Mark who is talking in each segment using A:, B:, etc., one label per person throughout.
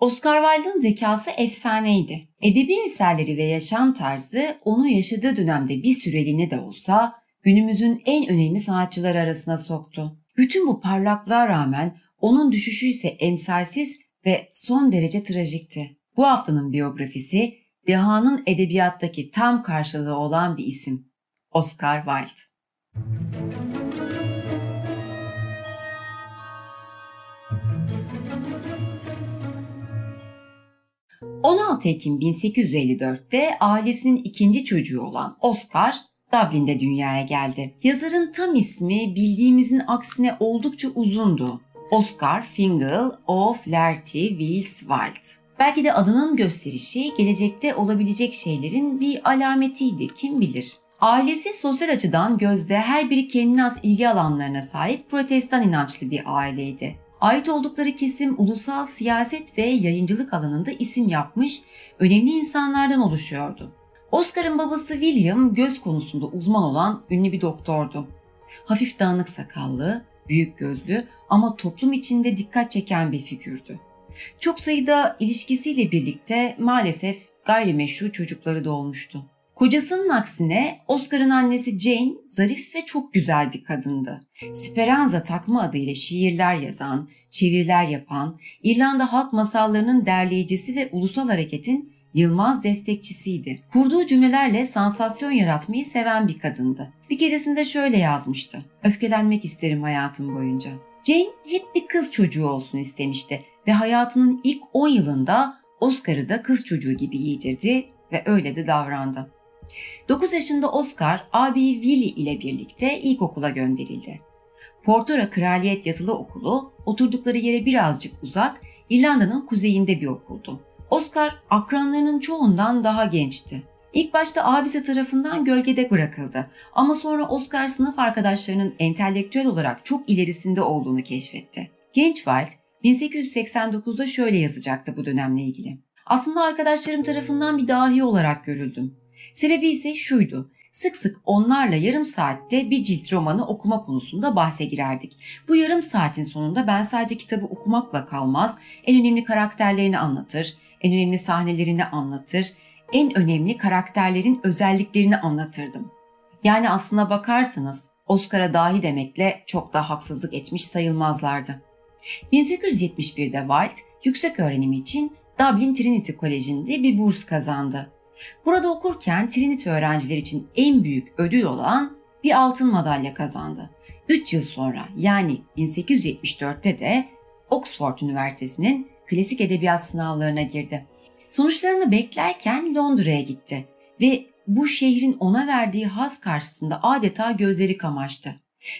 A: Oscar Wilde'ın zekası efsaneydi. Edebi eserleri ve yaşam tarzı onu yaşadığı dönemde bir süreliğine de olsa günümüzün en önemli sanatçıları arasına soktu. Bütün bu parlaklığa rağmen onun düşüşü ise emsalsiz ve son derece trajikti. Bu haftanın biyografisi dehanın edebiyattaki tam karşılığı olan bir isim. Oscar Wilde. 16 Ekim 1854'te ailesinin ikinci çocuğu olan Oscar Dublin'de dünyaya geldi. Yazarın tam ismi bildiğimizin aksine oldukça uzundu. Oscar Fingal O'Flaherty Wills Wilde. Belki de adının gösterişi gelecekte olabilecek şeylerin bir alametiydi kim bilir. Ailesi sosyal açıdan gözde her biri kendine az ilgi alanlarına sahip protestan inançlı bir aileydi. Ait oldukları kesim ulusal siyaset ve yayıncılık alanında isim yapmış önemli insanlardan oluşuyordu. Oscar'ın babası William göz konusunda uzman olan ünlü bir doktordu. Hafif dağınık sakallı, büyük gözlü ama toplum içinde dikkat çeken bir figürdü. Çok sayıda ilişkisiyle birlikte maalesef gayrimeşru çocukları da olmuştu. Kocasının aksine Oscar'ın annesi Jane zarif ve çok güzel bir kadındı. Speranza takma adıyla şiirler yazan, çeviriler yapan, İrlanda halk masallarının derleyicisi ve ulusal hareketin Yılmaz destekçisiydi. Kurduğu cümlelerle sansasyon yaratmayı seven bir kadındı. Bir keresinde şöyle yazmıştı. Öfkelenmek isterim hayatım boyunca. Jane hep bir kız çocuğu olsun istemişti ve hayatının ilk 10 yılında Oscar'ı da kız çocuğu gibi giydirdi ve öyle de davrandı. 9 yaşında Oscar abi Willie ile birlikte ilkokula gönderildi. Portora Kraliyet Yatılı Okulu oturdukları yere birazcık uzak İrlanda'nın kuzeyinde bir okuldu. Oscar akranlarının çoğundan daha gençti. İlk başta abisi tarafından gölgede bırakıldı ama sonra Oscar sınıf arkadaşlarının entelektüel olarak çok ilerisinde olduğunu keşfetti. Genç Wilde 1889'da şöyle yazacaktı bu dönemle ilgili. Aslında arkadaşlarım tarafından bir dahi olarak görüldüm. Sebebi ise şuydu. Sık sık onlarla yarım saatte bir cilt romanı okuma konusunda bahse girerdik. Bu yarım saatin sonunda ben sadece kitabı okumakla kalmaz, en önemli karakterlerini anlatır, en önemli sahnelerini anlatır, en önemli karakterlerin özelliklerini anlatırdım. Yani aslına bakarsanız Oscar'a dahi demekle çok da haksızlık etmiş sayılmazlardı. 1871'de Wilde yüksek öğrenim için Dublin Trinity Koleji'nde bir burs kazandı. Burada okurken Trinity öğrenciler için en büyük ödül olan bir altın madalya kazandı. 3 yıl sonra yani 1874'te de Oxford Üniversitesi'nin klasik edebiyat sınavlarına girdi. Sonuçlarını beklerken Londra'ya gitti ve bu şehrin ona verdiği haz karşısında adeta gözleri kamaştı.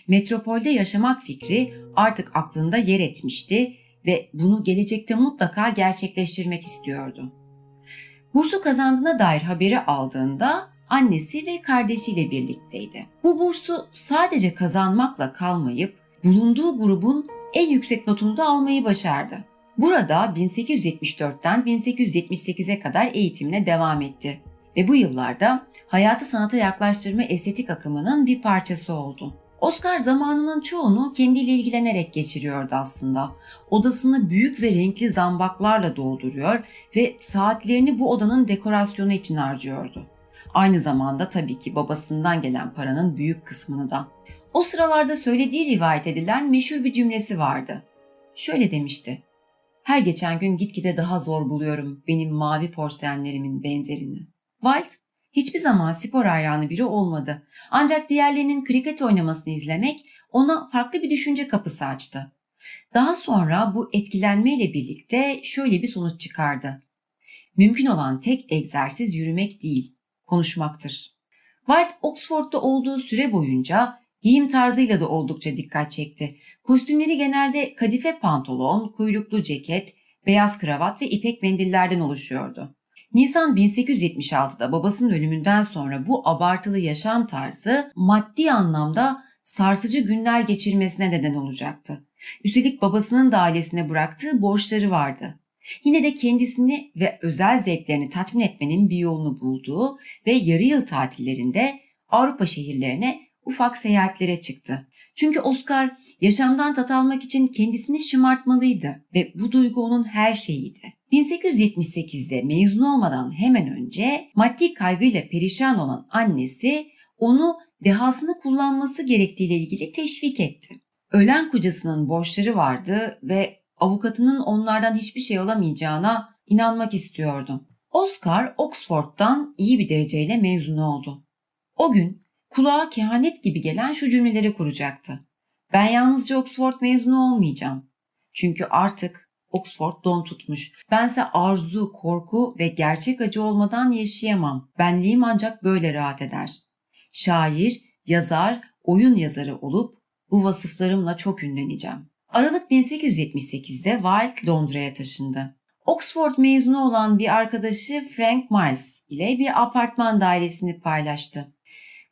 A: Metropolde yaşamak fikri artık aklında yer etmişti ve bunu gelecekte mutlaka gerçekleştirmek istiyordu. Bursu kazandığına dair haberi aldığında annesi ve kardeşiyle birlikteydi. Bu bursu sadece kazanmakla kalmayıp bulunduğu grubun en yüksek notunu da almayı başardı. Burada 1874'ten 1878'e kadar eğitimine devam etti ve bu yıllarda hayatı sanata yaklaştırma estetik akımının bir parçası oldu. Oscar zamanının çoğunu kendiyle ilgilenerek geçiriyordu aslında. Odasını büyük ve renkli zambaklarla dolduruyor ve saatlerini bu odanın dekorasyonu için harcıyordu. Aynı zamanda tabii ki babasından gelen paranın büyük kısmını da. O sıralarda söylediği rivayet edilen meşhur bir cümlesi vardı. Şöyle demişti. Her geçen gün gitgide daha zor buluyorum benim mavi porselenlerimin benzerini. Walt hiçbir zaman spor hayranı biri olmadı. Ancak diğerlerinin kriket oynamasını izlemek ona farklı bir düşünce kapısı açtı. Daha sonra bu etkilenmeyle birlikte şöyle bir sonuç çıkardı. Mümkün olan tek egzersiz yürümek değil, konuşmaktır. White Oxford'da olduğu süre boyunca giyim tarzıyla da oldukça dikkat çekti. Kostümleri genelde kadife pantolon, kuyruklu ceket, beyaz kravat ve ipek mendillerden oluşuyordu. Nisan 1876'da babasının ölümünden sonra bu abartılı yaşam tarzı maddi anlamda sarsıcı günler geçirmesine neden olacaktı. Üstelik babasının da ailesine bıraktığı borçları vardı. Yine de kendisini ve özel zevklerini tatmin etmenin bir yolunu bulduğu ve yarı yıl tatillerinde Avrupa şehirlerine ufak seyahatlere çıktı. Çünkü Oscar yaşamdan tat almak için kendisini şımartmalıydı ve bu duygu onun her şeyiydi. 1878'de mezun olmadan hemen önce maddi kaygıyla perişan olan annesi onu dehasını kullanması gerektiğiyle ilgili teşvik etti. Ölen kocasının borçları vardı ve avukatının onlardan hiçbir şey olamayacağına inanmak istiyordu. Oscar Oxford'dan iyi bir dereceyle mezun oldu. O gün kulağa kehanet gibi gelen şu cümleleri kuracaktı. Ben yalnızca Oxford mezunu olmayacağım. Çünkü artık Oxford don tutmuş. Bense arzu, korku ve gerçek acı olmadan yaşayamam. Benliğim ancak böyle rahat eder. Şair, yazar, oyun yazarı olup bu vasıflarımla çok ünleneceğim. Aralık 1878'de Wilde Londra'ya taşındı. Oxford mezunu olan bir arkadaşı Frank Miles ile bir apartman dairesini paylaştı.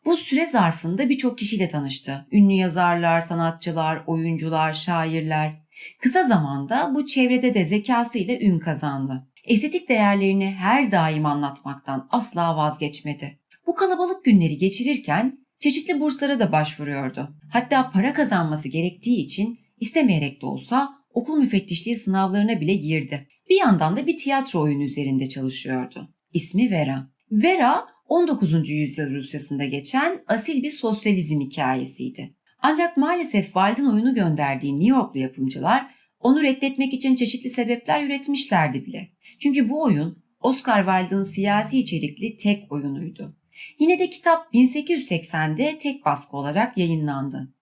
A: Bu süre zarfında birçok kişiyle tanıştı. Ünlü yazarlar, sanatçılar, oyuncular, şairler. Kısa zamanda bu çevrede de zekasıyla ün kazandı. Estetik değerlerini her daim anlatmaktan asla vazgeçmedi. Bu kalabalık günleri geçirirken çeşitli burslara da başvuruyordu. Hatta para kazanması gerektiği için istemeyerek de olsa okul müfettişliği sınavlarına bile girdi. Bir yandan da bir tiyatro oyunu üzerinde çalışıyordu. İsmi Vera. Vera 19. yüzyıl Rusyasında geçen asil bir sosyalizm hikayesiydi. Ancak maalesef Wilde'ın oyunu gönderdiği New Yorklu yapımcılar onu reddetmek için çeşitli sebepler üretmişlerdi bile. Çünkü bu oyun Oscar Wilde'ın siyasi içerikli tek oyunuydu. Yine de kitap 1880'de tek baskı olarak yayınlandı.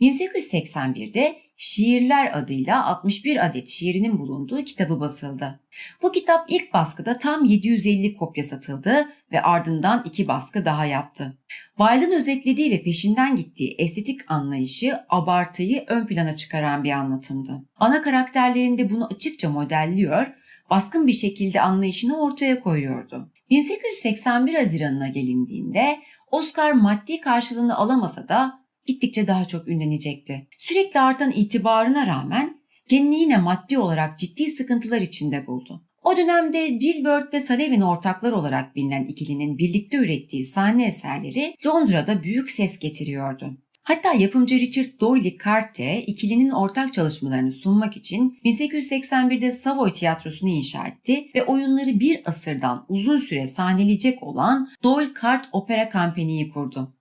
A: 1881'de Şiirler adıyla 61 adet şiirinin bulunduğu kitabı basıldı. Bu kitap ilk baskıda tam 750 kopya satıldı ve ardından iki baskı daha yaptı. Wilde'ın özetlediği ve peşinden gittiği estetik anlayışı abartıyı ön plana çıkaran bir anlatımdı. Ana karakterlerinde bunu açıkça modelliyor, baskın bir şekilde anlayışını ortaya koyuyordu. 1881 Haziran'ına gelindiğinde Oscar maddi karşılığını alamasa da gittikçe daha çok ünlenecekti. Sürekli artan itibarına rağmen kendini yine maddi olarak ciddi sıkıntılar içinde buldu. O dönemde Gilbert ve Sullivan ortaklar olarak bilinen ikilinin birlikte ürettiği sahne eserleri Londra'da büyük ses getiriyordu. Hatta yapımcı Richard Doyle Carte ikilinin ortak çalışmalarını sunmak için 1881'de Savoy Tiyatrosu'nu inşa etti ve oyunları bir asırdan uzun süre sahneleyecek olan Doyle Carte Opera Company'yi kurdu.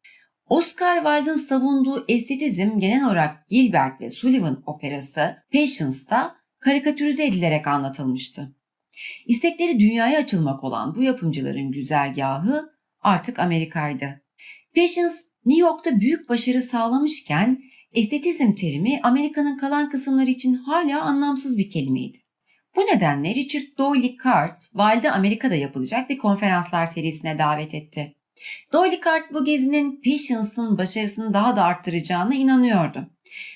A: Oscar Wilde'ın savunduğu estetizm genel olarak Gilbert ve Sullivan operası Patience'da karikatürize edilerek anlatılmıştı. İstekleri dünyaya açılmak olan bu yapımcıların güzergahı artık Amerika'ydı. Patience New York'ta büyük başarı sağlamışken estetizm terimi Amerika'nın kalan kısımları için hala anlamsız bir kelimeydi. Bu nedenle Richard Doyle Cart, Wilde'ı Amerika'da yapılacak bir konferanslar serisine davet etti. Doylicard bu gezinin Patience'ın başarısını daha da arttıracağına inanıyordu.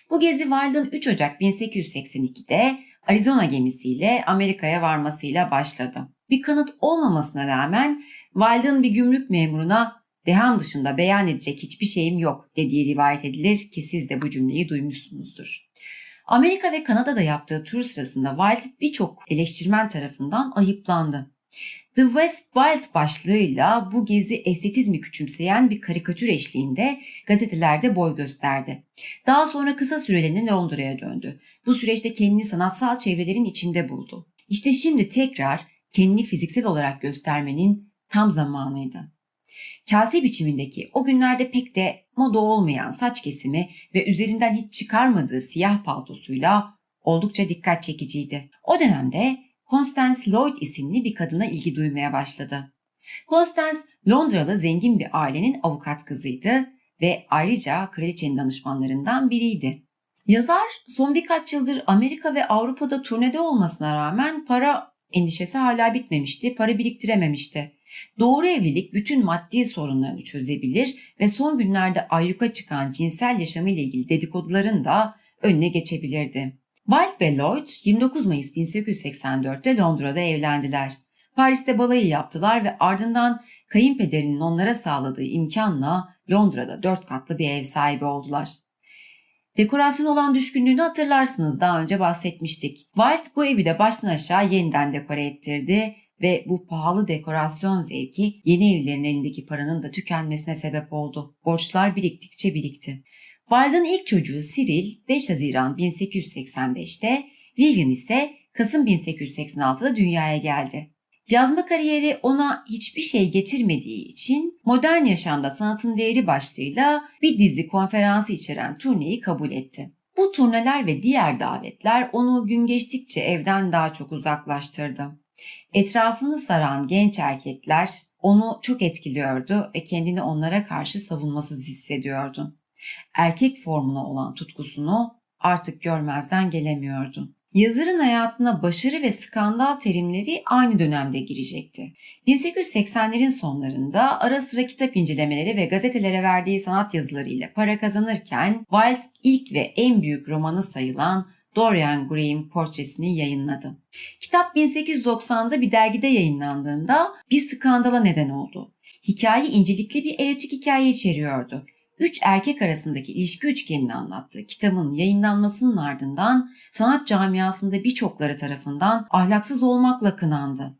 A: Bu gezi Wilde'ın 3 Ocak 1882'de Arizona gemisiyle Amerika'ya varmasıyla başladı. Bir kanıt olmamasına rağmen Wilde'ın bir gümrük memuruna deham dışında beyan edecek hiçbir şeyim yok dediği rivayet edilir ki siz de bu cümleyi duymuşsunuzdur. Amerika ve Kanada'da yaptığı tur sırasında Wilde birçok eleştirmen tarafından ayıplandı. The West Wild başlığıyla bu gezi estetizmi küçümseyen bir karikatür eşliğinde gazetelerde boy gösterdi. Daha sonra kısa süreliğine Londra'ya döndü. Bu süreçte kendini sanatsal çevrelerin içinde buldu. İşte şimdi tekrar kendini fiziksel olarak göstermenin tam zamanıydı. Kase biçimindeki o günlerde pek de moda olmayan saç kesimi ve üzerinden hiç çıkarmadığı siyah paltosuyla oldukça dikkat çekiciydi. O dönemde Constance Lloyd isimli bir kadına ilgi duymaya başladı. Constance Londralı zengin bir ailenin avukat kızıydı ve ayrıca kraliçenin danışmanlarından biriydi. Yazar son birkaç yıldır Amerika ve Avrupa'da turnede olmasına rağmen para endişesi hala bitmemişti, para biriktirememişti. Doğru evlilik bütün maddi sorunlarını çözebilir ve son günlerde ayyuka çıkan cinsel yaşamı ile ilgili dedikoduların da önüne geçebilirdi. Wilde ve Lloyd 29 Mayıs 1884'te Londra'da evlendiler. Paris'te balayı yaptılar ve ardından kayınpederinin onlara sağladığı imkanla Londra'da dört katlı bir ev sahibi oldular. Dekorasyon olan düşkünlüğünü hatırlarsınız daha önce bahsetmiştik. Wilde bu evi de baştan aşağı yeniden dekore ettirdi ve bu pahalı dekorasyon zevki yeni evlerin elindeki paranın da tükenmesine sebep oldu. Borçlar biriktikçe birikti. Wilde'ın ilk çocuğu Cyril 5 Haziran 1885'te, Vivian ise Kasım 1886'da dünyaya geldi. Yazma kariyeri ona hiçbir şey getirmediği için modern yaşamda sanatın değeri başlığıyla bir dizi konferansı içeren turneyi kabul etti. Bu turneler ve diğer davetler onu gün geçtikçe evden daha çok uzaklaştırdı. Etrafını saran genç erkekler onu çok etkiliyordu ve kendini onlara karşı savunmasız hissediyordu. Erkek formuna olan tutkusunu artık görmezden gelemiyordu. Yazarın hayatına başarı ve skandal terimleri aynı dönemde girecekti. 1880'lerin sonlarında ara sıra kitap incelemeleri ve gazetelere verdiği sanat yazılarıyla para kazanırken Wilde ilk ve en büyük romanı sayılan Dorian Gray'in portresini yayınladı. Kitap 1890'da bir dergide yayınlandığında bir skandala neden oldu. Hikaye incelikli bir erotik hikaye içeriyordu üç erkek arasındaki ilişki üçgenini anlattığı kitabın yayınlanmasının ardından sanat camiasında birçokları tarafından ahlaksız olmakla kınandı.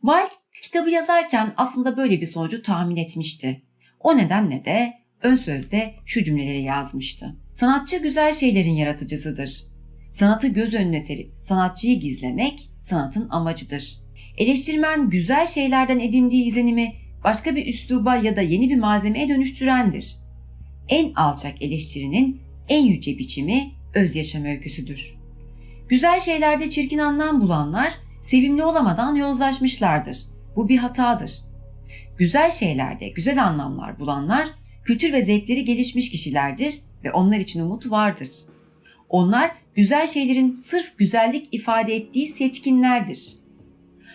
A: Wilde kitabı yazarken aslında böyle bir sonucu tahmin etmişti. O nedenle de ön sözde şu cümleleri yazmıştı. Sanatçı güzel şeylerin yaratıcısıdır. Sanatı göz önüne serip sanatçıyı gizlemek sanatın amacıdır. Eleştirmen güzel şeylerden edindiği izlenimi başka bir üsluba ya da yeni bir malzemeye dönüştürendir en alçak eleştirinin en yüce biçimi öz yaşam öyküsüdür. Güzel şeylerde çirkin anlam bulanlar sevimli olamadan yozlaşmışlardır. Bu bir hatadır. Güzel şeylerde güzel anlamlar bulanlar kültür ve zevkleri gelişmiş kişilerdir ve onlar için umut vardır. Onlar güzel şeylerin sırf güzellik ifade ettiği seçkinlerdir.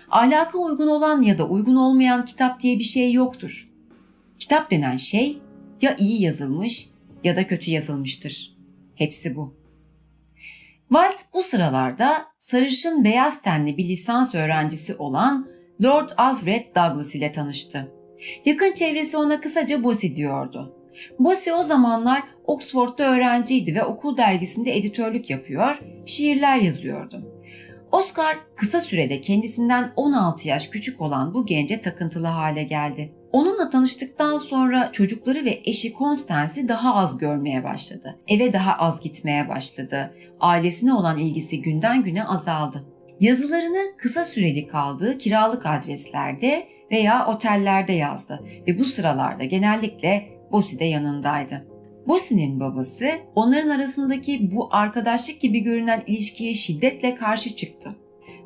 A: Ahlaka uygun olan ya da uygun olmayan kitap diye bir şey yoktur. Kitap denen şey ya iyi yazılmış ya da kötü yazılmıştır. Hepsi bu. Walt bu sıralarda sarışın beyaz tenli bir lisans öğrencisi olan Lord Alfred Douglas ile tanıştı. Yakın çevresi ona kısaca Bosi diyordu. Bosi o zamanlar Oxford'da öğrenciydi ve okul dergisinde editörlük yapıyor, şiirler yazıyordu. Oscar kısa sürede kendisinden 16 yaş küçük olan bu gence takıntılı hale geldi. Onunla tanıştıktan sonra çocukları ve eşi Constance'i daha az görmeye başladı. Eve daha az gitmeye başladı. Ailesine olan ilgisi günden güne azaldı. Yazılarını kısa süreli kaldığı kiralık adreslerde veya otellerde yazdı ve bu sıralarda genellikle Bosi de yanındaydı. Bosi'nin babası onların arasındaki bu arkadaşlık gibi görünen ilişkiye şiddetle karşı çıktı.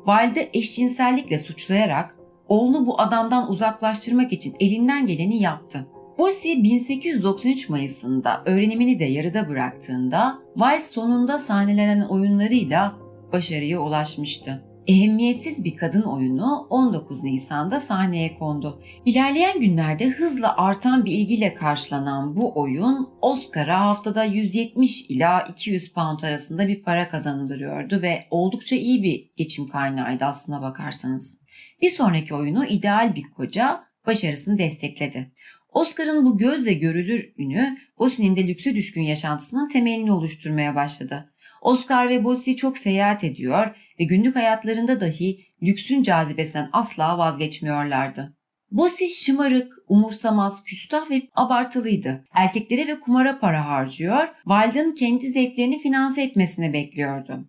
A: Valide eşcinsellikle suçlayarak oğlunu bu adamdan uzaklaştırmak için elinden geleni yaptı. Bosi 1893 Mayıs'ında öğrenimini de yarıda bıraktığında Wilde sonunda sahnelenen oyunlarıyla başarıya ulaşmıştı. Ehemmiyetsiz bir kadın oyunu 19 Nisan'da sahneye kondu. İlerleyen günlerde hızla artan bir ilgiyle karşılanan bu oyun Oscar'a haftada 170 ila 200 pound arasında bir para kazandırıyordu ve oldukça iyi bir geçim kaynağıydı aslına bakarsanız. Bir sonraki oyunu ideal bir koca başarısını destekledi. Oscar'ın bu gözle görülür ünü Bossy'nin de lükse düşkün yaşantısının temelini oluşturmaya başladı. Oscar ve Bossy çok seyahat ediyor ve günlük hayatlarında dahi lüksün cazibesinden asla vazgeçmiyorlardı. Bossy şımarık, umursamaz, küstah ve abartılıydı. Erkeklere ve kumara para harcıyor, Wilde'ın kendi zevklerini finanse etmesini bekliyordu.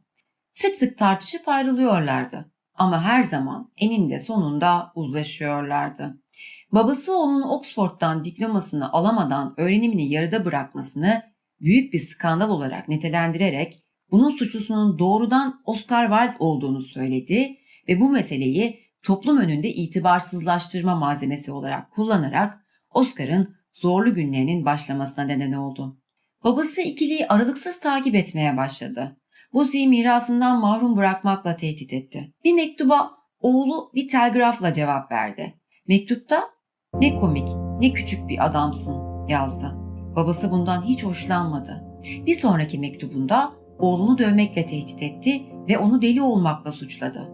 A: Sık sık tartışıp ayrılıyorlardı. Ama her zaman eninde sonunda uzlaşıyorlardı. Babası oğlunun Oxford'dan diplomasını alamadan öğrenimini yarıda bırakmasını büyük bir skandal olarak nitelendirerek bunun suçlusunun doğrudan Oscar Wilde olduğunu söyledi ve bu meseleyi toplum önünde itibarsızlaştırma malzemesi olarak kullanarak Oscar'ın zorlu günlerinin başlamasına neden oldu. Babası ikiliyi aralıksız takip etmeye başladı. Buzi'yi mirasından mahrum bırakmakla tehdit etti. Bir mektuba oğlu bir telgrafla cevap verdi. Mektupta ne komik ne küçük bir adamsın yazdı. Babası bundan hiç hoşlanmadı. Bir sonraki mektubunda oğlunu dövmekle tehdit etti ve onu deli olmakla suçladı.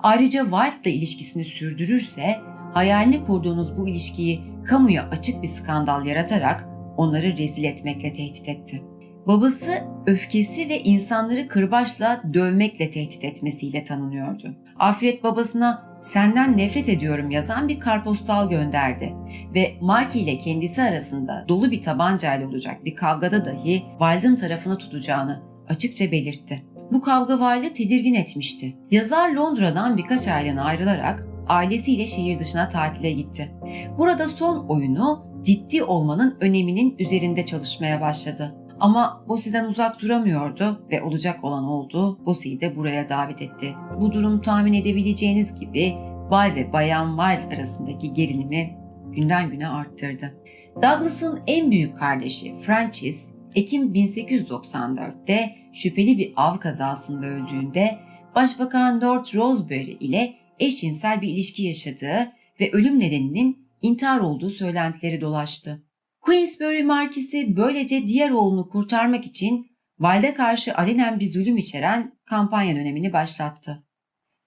A: Ayrıca White'la ilişkisini sürdürürse hayalini kurduğunuz bu ilişkiyi kamuya açık bir skandal yaratarak onları rezil etmekle tehdit etti. Babası öfkesi ve insanları kırbaçla dövmekle tehdit etmesiyle tanınıyordu. Alfred babasına senden nefret ediyorum yazan bir karpostal gönderdi ve Marky ile kendisi arasında dolu bir tabancayla olacak bir kavgada dahi Wilde'ın tarafını tutacağını açıkça belirtti. Bu kavga Wilde'ı tedirgin etmişti. Yazar Londra'dan birkaç aylığına ayrılarak ailesiyle şehir dışına tatile gitti. Burada son oyunu ciddi olmanın öneminin üzerinde çalışmaya başladı. Ama Bossy'den uzak duramıyordu ve olacak olan oldu. Bossy'yi de buraya davet etti. Bu durum tahmin edebileceğiniz gibi Bay ve Bayan Wilde arasındaki gerilimi günden güne arttırdı. Douglas'ın en büyük kardeşi Francis, Ekim 1894'te şüpheli bir av kazasında öldüğünde Başbakan Lord Rosebery ile eşcinsel bir ilişki yaşadığı ve ölüm nedeninin intihar olduğu söylentileri dolaştı. Queensbury Markisi böylece diğer oğlunu kurtarmak için Wilde'e karşı alenen bir zulüm içeren kampanya dönemini başlattı.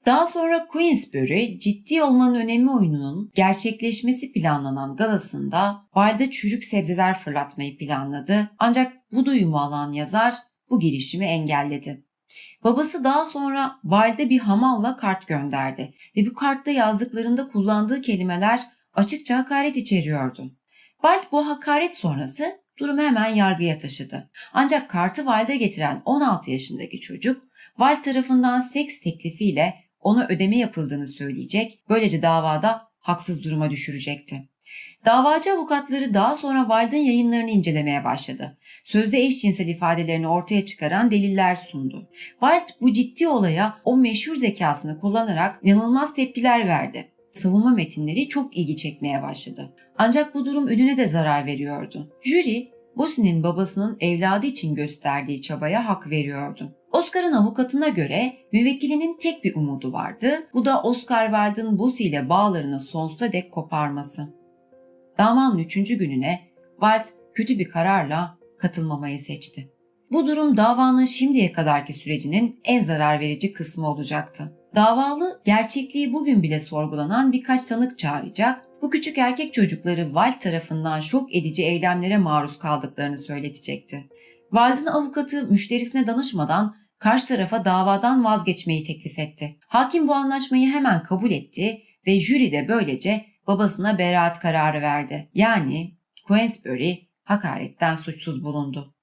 A: Daha sonra Queensbury ciddi olmanın önemi oyununun gerçekleşmesi planlanan galasında Wilde'e çürük sebzeler fırlatmayı planladı ancak bu duyumu alan yazar bu girişimi engelledi. Babası daha sonra Wilde'e bir hamalla kart gönderdi ve bu kartta yazdıklarında kullandığı kelimeler açıkça hakaret içeriyordu. Wild bu hakaret sonrası durumu hemen yargıya taşıdı. Ancak kartı Wild'e getiren 16 yaşındaki çocuk Wild tarafından seks teklifiyle ona ödeme yapıldığını söyleyecek, böylece davada haksız duruma düşürecekti. Davacı avukatları daha sonra Wild'ın yayınlarını incelemeye başladı. Sözde eşcinsel ifadelerini ortaya çıkaran deliller sundu. Wild bu ciddi olaya o meşhur zekasını kullanarak inanılmaz tepkiler verdi. Savunma metinleri çok ilgi çekmeye başladı. Ancak bu durum ününe de zarar veriyordu. Jüri, Bossy'nin babasının evladı için gösterdiği çabaya hak veriyordu. Oscar'ın avukatına göre müvekkilinin tek bir umudu vardı. Bu da Oscar Wilde'ın Bossy ile bağlarını sonsuza dek koparması. Davanın üçüncü gününe Wilde kötü bir kararla katılmamayı seçti. Bu durum davanın şimdiye kadarki sürecinin en zarar verici kısmı olacaktı. Davalı gerçekliği bugün bile sorgulanan birkaç tanık çağıracak, bu küçük erkek çocukları Wald tarafından şok edici eylemlere maruz kaldıklarını söyletecekti. Wald'ın avukatı müşterisine danışmadan karşı tarafa davadan vazgeçmeyi teklif etti. Hakim bu anlaşmayı hemen kabul etti ve jüri de böylece babasına beraat kararı verdi. Yani Queensbury hakaretten suçsuz bulundu.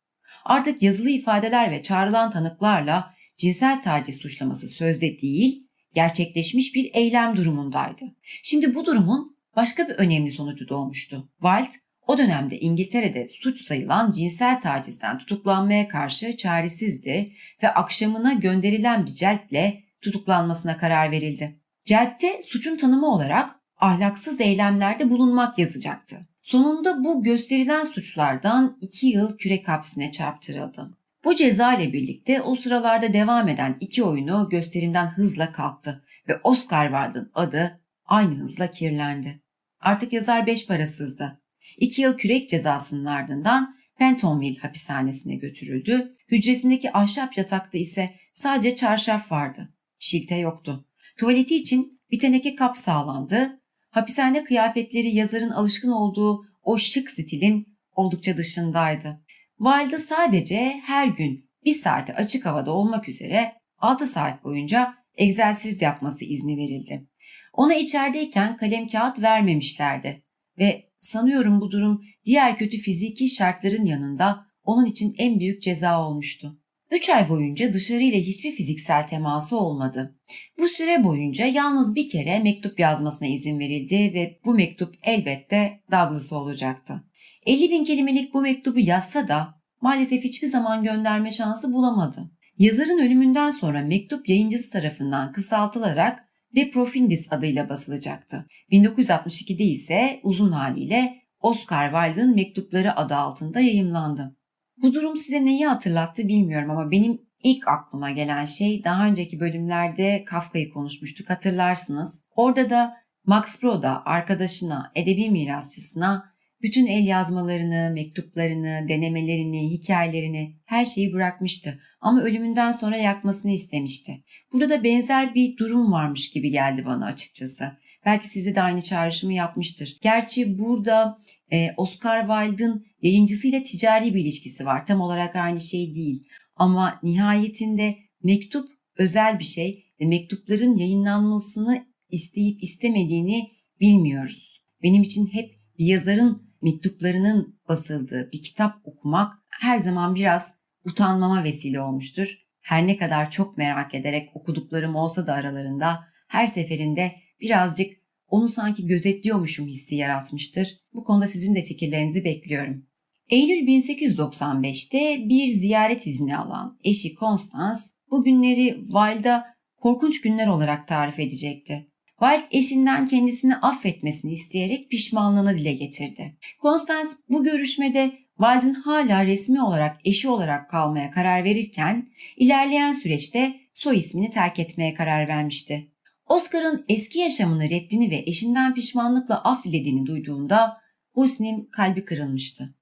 A: Artık yazılı ifadeler ve çağrılan tanıklarla cinsel taciz suçlaması sözde değil, gerçekleşmiş bir eylem durumundaydı. Şimdi bu durumun başka bir önemli sonucu doğmuştu. Wild, o dönemde İngiltere'de suç sayılan cinsel tacizden tutuklanmaya karşı çaresizdi ve akşamına gönderilen bir celple tutuklanmasına karar verildi. Celpte suçun tanımı olarak ahlaksız eylemlerde bulunmak yazacaktı. Sonunda bu gösterilen suçlardan iki yıl kürek hapsine çarptırıldı. Bu ceza ile birlikte o sıralarda devam eden iki oyunu gösterimden hızla kalktı ve Oscar Wilde'ın adı aynı hızla kirlendi. Artık yazar beş parasızdı. İki yıl kürek cezasının ardından Pentonville hapishanesine götürüldü. Hücresindeki ahşap yatakta ise sadece çarşaf vardı. Şilte yoktu. Tuvaleti için bir teneke kap sağlandı. Hapishane kıyafetleri yazarın alışkın olduğu o şık stilin oldukça dışındaydı. Wilde'a sadece her gün bir saati açık havada olmak üzere 6 saat boyunca egzersiz yapması izni verildi. Ona içerideyken kalem kağıt vermemişlerdi ve sanıyorum bu durum diğer kötü fiziki şartların yanında onun için en büyük ceza olmuştu. Üç ay boyunca dışarıyla hiçbir fiziksel teması olmadı. Bu süre boyunca yalnız bir kere mektup yazmasına izin verildi ve bu mektup elbette Douglas olacaktı. 50 bin kelimelik bu mektubu yazsa da maalesef hiçbir zaman gönderme şansı bulamadı. Yazarın ölümünden sonra mektup yayıncısı tarafından kısaltılarak De Profundis adıyla basılacaktı. 1962'de ise uzun haliyle Oscar Wilde'ın mektupları adı altında yayımlandı. Bu durum size neyi hatırlattı bilmiyorum ama benim ilk aklıma gelen şey daha önceki bölümlerde Kafka'yı konuşmuştuk hatırlarsınız. Orada da Max Broda arkadaşına, edebi mirasçısına bütün el yazmalarını, mektuplarını, denemelerini, hikayelerini, her şeyi bırakmıştı. Ama ölümünden sonra yakmasını istemişti. Burada benzer bir durum varmış gibi geldi bana açıkçası. Belki size de aynı çağrışımı yapmıştır. Gerçi burada e, Oscar Wilde'ın yayıncısıyla ticari bir ilişkisi var. Tam olarak aynı şey değil. Ama nihayetinde mektup özel bir şey ve mektupların yayınlanmasını isteyip istemediğini bilmiyoruz. Benim için hep bir yazarın mektuplarının basıldığı bir kitap okumak her zaman biraz utanmama vesile olmuştur. Her ne kadar çok merak ederek okuduklarım olsa da aralarında her seferinde birazcık onu sanki gözetliyormuşum hissi yaratmıştır. Bu konuda sizin de fikirlerinizi bekliyorum. Eylül 1895'te bir ziyaret izni alan eşi Constance bu günleri Wilde'a korkunç günler olarak tarif edecekti. Wilde eşinden kendisini affetmesini isteyerek pişmanlığını dile getirdi. Constance bu görüşmede Wilde'ın hala resmi olarak eşi olarak kalmaya karar verirken ilerleyen süreçte soy ismini terk etmeye karar vermişti. Oscar'ın eski yaşamını reddini ve eşinden pişmanlıkla af dilediğini duyduğunda Husney'nin kalbi kırılmıştı.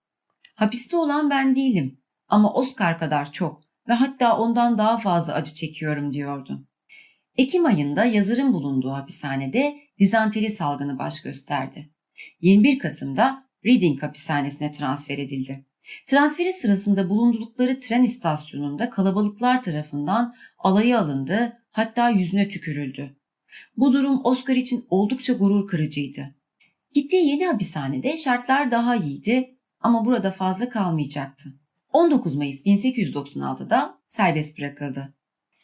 A: Hapiste olan ben değilim ama Oscar kadar çok ve hatta ondan daha fazla acı çekiyorum diyordu. Ekim ayında yazarın bulunduğu hapishanede dizanteri salgını baş gösterdi. 21 Kasım'da Reading hapishanesine transfer edildi. Transferi sırasında bulundukları tren istasyonunda kalabalıklar tarafından alaya alındı, hatta yüzüne tükürüldü. Bu durum Oscar için oldukça gurur kırıcıydı. Gittiği yeni hapishanede şartlar daha iyiydi ama burada fazla kalmayacaktı. 19 Mayıs 1896'da serbest bırakıldı.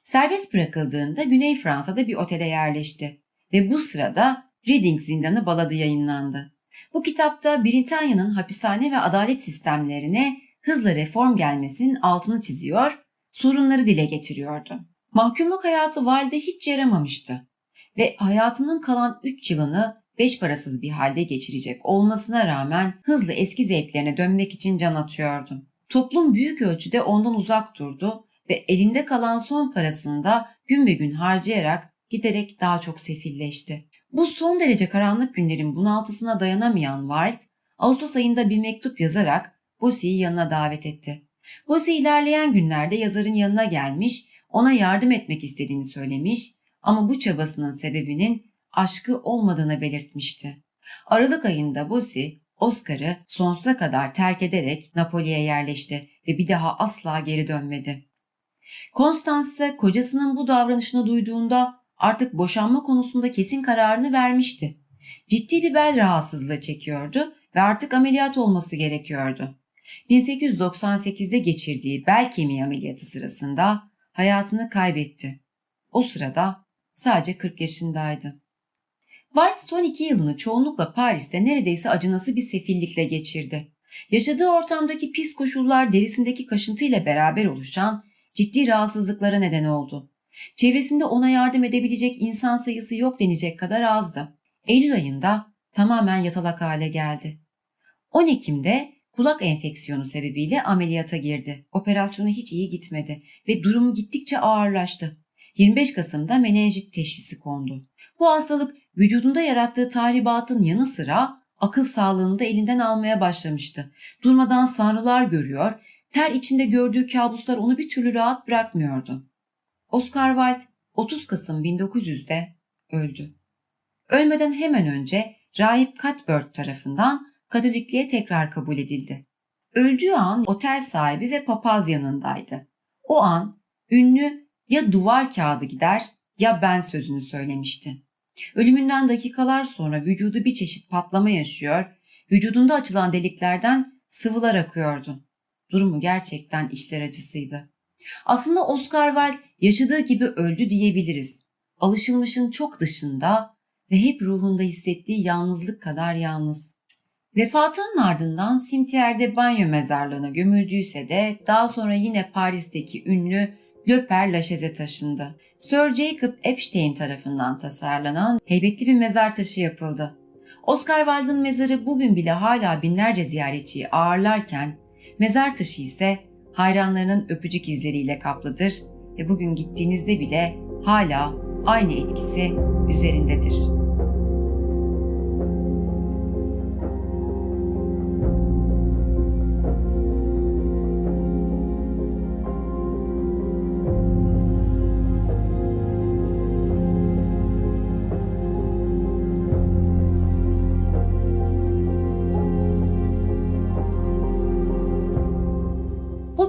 A: Serbest bırakıldığında Güney Fransa'da bir otele yerleşti ve bu sırada Reading Zindanı Baladı yayınlandı. Bu kitapta Britanya'nın hapishane ve adalet sistemlerine hızla reform gelmesinin altını çiziyor, sorunları dile getiriyordu. Mahkumluk hayatı Valide hiç yaramamıştı ve hayatının kalan 3 yılını beş parasız bir halde geçirecek olmasına rağmen hızlı eski zevklerine dönmek için can atıyordu. Toplum büyük ölçüde ondan uzak durdu ve elinde kalan son parasını da gün be gün harcayarak giderek daha çok sefilleşti. Bu son derece karanlık günlerin bunaltısına dayanamayan Wilde, Ağustos ayında bir mektup yazarak Bossy'yi yanına davet etti. Bossy ilerleyen günlerde yazarın yanına gelmiş, ona yardım etmek istediğini söylemiş ama bu çabasının sebebinin aşkı olmadığını belirtmişti. Aralık ayında Bossy, Oscar'ı sonsuza kadar terk ederek Napoli'ye yerleşti ve bir daha asla geri dönmedi. Constance kocasının bu davranışını duyduğunda artık boşanma konusunda kesin kararını vermişti. Ciddi bir bel rahatsızlığı çekiyordu ve artık ameliyat olması gerekiyordu. 1898'de geçirdiği bel kemiği ameliyatı sırasında hayatını kaybetti. O sırada sadece 40 yaşındaydı. White son iki yılını çoğunlukla Paris'te neredeyse acınası bir sefillikle geçirdi. Yaşadığı ortamdaki pis koşullar derisindeki kaşıntıyla beraber oluşan ciddi rahatsızlıklara neden oldu. Çevresinde ona yardım edebilecek insan sayısı yok denecek kadar azdı. Eylül ayında tamamen yatalak hale geldi. 10 Ekim'de kulak enfeksiyonu sebebiyle ameliyata girdi. Operasyonu hiç iyi gitmedi ve durumu gittikçe ağırlaştı. 25 Kasım'da menenjit teşhisi kondu. Bu hastalık vücudunda yarattığı tahribatın yanı sıra akıl sağlığını da elinden almaya başlamıştı. Durmadan sanrılar görüyor, ter içinde gördüğü kabuslar onu bir türlü rahat bırakmıyordu. Oscar Wilde 30 Kasım 1900'de öldü. Ölmeden hemen önce Rahip Cuthbert tarafından Katolikliğe tekrar kabul edildi. Öldüğü an otel sahibi ve papaz yanındaydı. O an ünlü ya duvar kağıdı gider ya ben sözünü söylemişti. Ölümünden dakikalar sonra vücudu bir çeşit patlama yaşıyor, vücudunda açılan deliklerden sıvılar akıyordu. Durumu gerçekten işler acısıydı. Aslında Oscar Wilde yaşadığı gibi öldü diyebiliriz. Alışılmışın çok dışında ve hep ruhunda hissettiği yalnızlık kadar yalnız. Vefatının ardından Simtier'de banyo mezarlığına gömüldüyse de daha sonra yine Paris'teki ünlü Le Père Lachaise taşındı. Sir Jacob Epstein tarafından tasarlanan heybetli bir mezar taşı yapıldı. Oscar Wilde'ın mezarı bugün bile hala binlerce ziyaretçiyi ağırlarken mezar taşı ise hayranlarının öpücük izleriyle kaplıdır ve bugün gittiğinizde bile hala aynı etkisi üzerindedir.''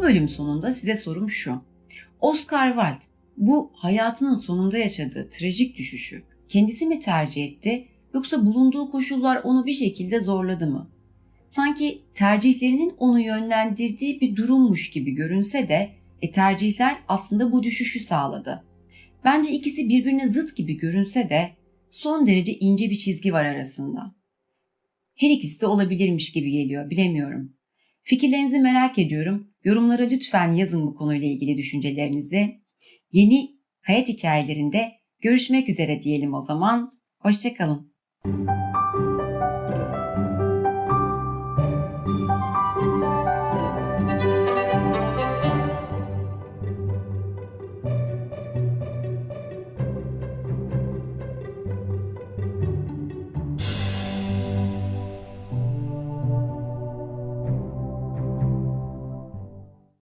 A: Bölüm sonunda size sorum şu. Oscar Wilde bu hayatının sonunda yaşadığı trajik düşüşü kendisi mi tercih etti yoksa bulunduğu koşullar onu bir şekilde zorladı mı? Sanki tercihlerinin onu yönlendirdiği bir durummuş gibi görünse de E tercihler aslında bu düşüşü sağladı. Bence ikisi birbirine zıt gibi görünse de son derece ince bir çizgi var arasında. Her ikisi de olabilirmiş gibi geliyor, bilemiyorum. Fikirlerinizi merak ediyorum. Yorumlara lütfen yazın bu konuyla ilgili düşüncelerinizi. Yeni hayat hikayelerinde görüşmek üzere diyelim o zaman. Hoşçakalın.